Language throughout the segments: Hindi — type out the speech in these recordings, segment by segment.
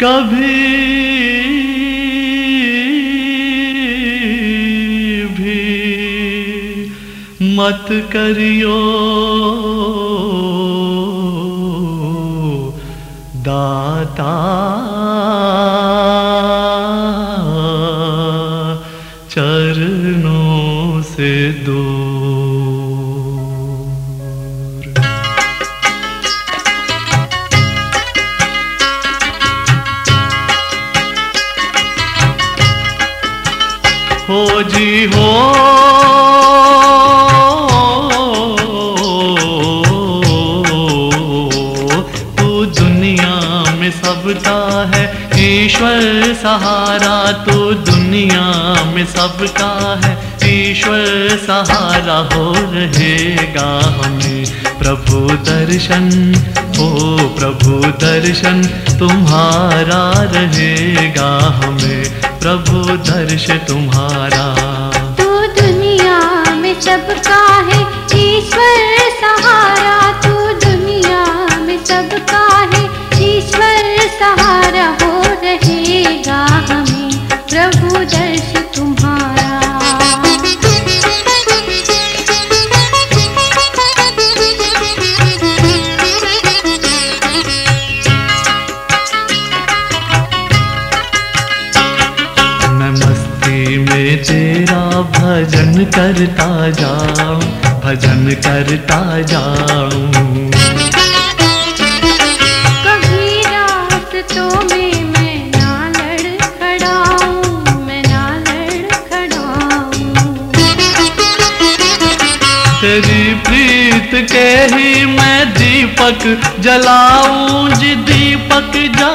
कभी मत करियो। दाता। चरणों से दूर। हो जी हो। ईश्वर सहारा तो दुनिया में सबका है। ईश्वर सहारा हो रहेगा हमें। प्रभु दर्शन, हो प्रभु दर्शन, तुम्हारा रहेगा हमें। प्रभु दर्श तुम्हारा। तो दुनिया में सबका है। प्रभु दर्श तुम्हारा। मैं मस्ती में तेरा भजन करता जाऊँ भजन करता जाऊँ। कभी रास्तों में के ही मैं दीपक जलाऊं जी दीपक जलाऊं।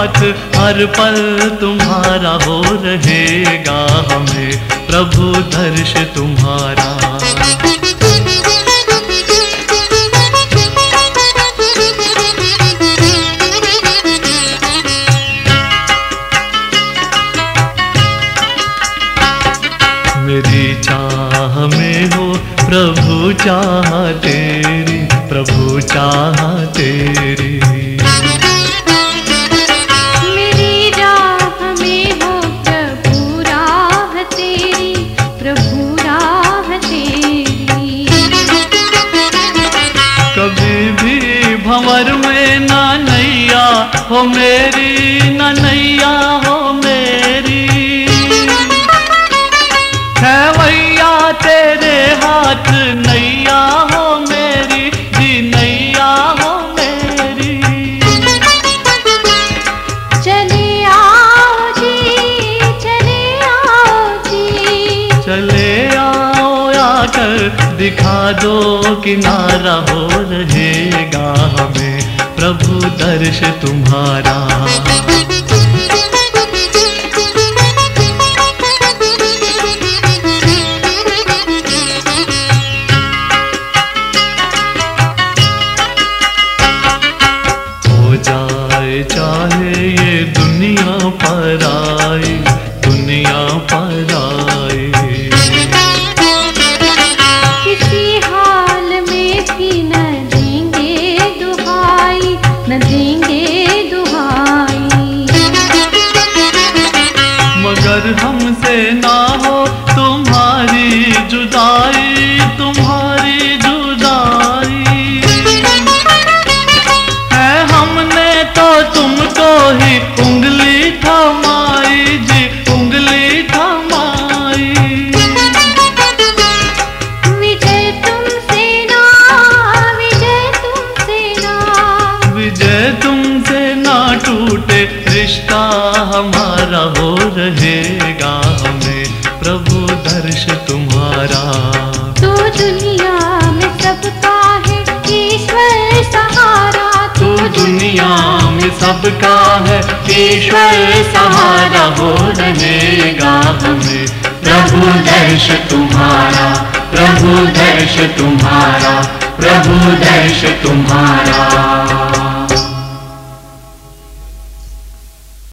हाथ हर पल तुम्हारा हो रहेगा हमें। प्रभु, दर्श तुम्हारा। मेरी चाह में हो, प्रभु चाह तेरी, प्रभु चाह तेरी। भंवर में नैया हो मेरी ना नैया हो। दिखा दो किनारा हो रहेगा हमें। प्रभु, दर्श तुम्हारा। हो जाए, चाहे ये दुनिया पर आई दुनिया पर आए। ना हो तुम्हारी जुदाई तुम्हारी जुदाई। है हमने तो तुमको ही उंगली थमाई जी उंगली थमाई। विजय तुमसे ना विजय तुमसे ना। विजय तुमसे ना टूटे रिश्ता हमारा हो रहेगा। दर्श तुम्हारा। तो दुनिया में सबका है ईश्वर सहारा। तू दुनिया में सबका है ईश्वर सहारा। हो रहेगा हमें प्रभु दर्श तुम्हारा प्रभु दर्श तुम्हारा प्रभु दर्श तुम्हारा।